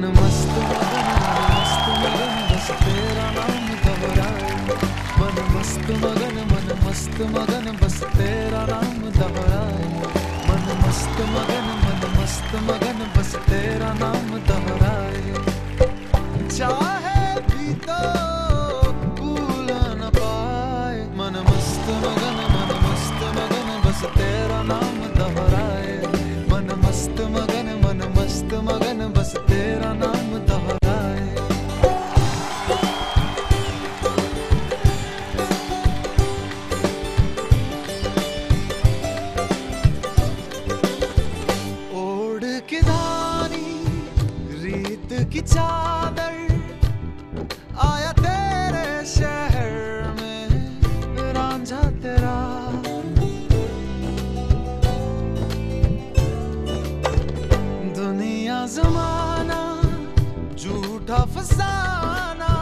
मन मस्त मगन मस्त मगन बसते रहा घबराए। मन मस्त मगन, मन मस्त मगन बस तेरा राम दोहराए मन मस्त मगन, मन मस्त मगन बस तेरा नाम दोहराए चाहे भी तो कूल न पाए। मन मस्त मगन, मन मस्त मगन बस तेरा नाम दबरा तारी रीत की चादर आया तेरे शहर में, रांझा तेरा। दुनिया जमाना, झूठा फसाना,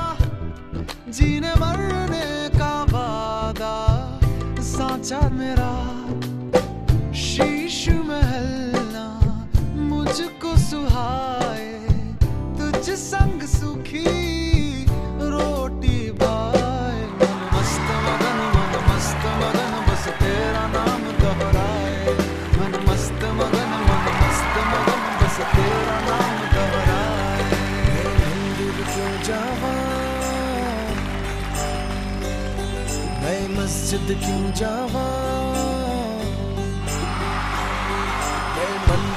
जीने मरने का वादा, सांचा मेरा। मुझको सुहाए, तुझ संग सुखी रोटी बाए। मन मस्त मगन, मन मस्त मगन, बस तेरा नाम दोहराए। मन मस्त मगन, मन मस्त मगन, बस तेरा नाम दोहराए। मंदिर क्यों जावा? मैं मस्जिद क्यों जावा?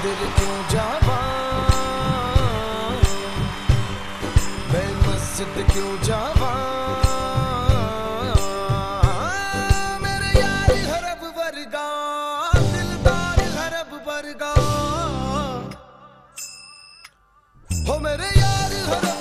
किधर क्यों जावा? मैं मस्जिद क्यों जावा? मेरे यार हरब वर्गा दिलदार हरब वर्गा हो मेरे यार हरब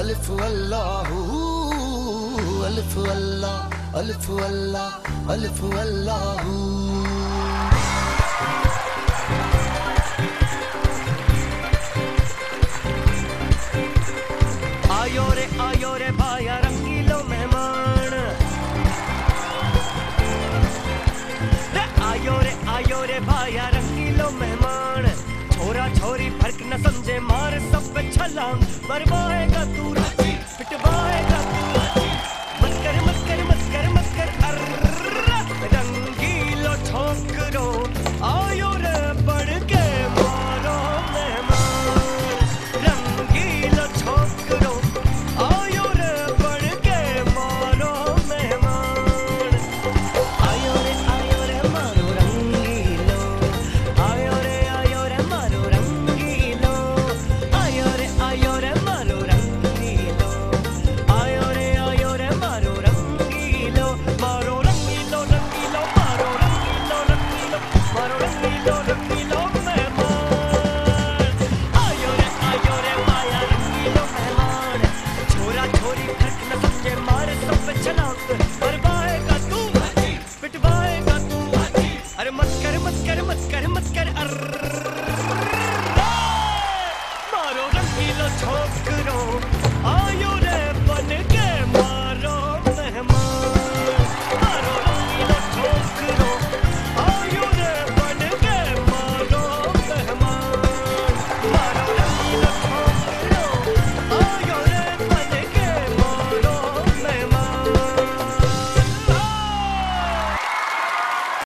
अल्फ अल्लाह अल्फ अल्लाह अल्फ अल्लाह अल्फ अल्लाह। आयो रे आयो रे भाया रंगीलो मेहमान। आयो रे आयो रे भाया रंगीलो मेहमान। छोरा छोरी फ़र्क न समझे, मार सब छलांग, मरवा natural.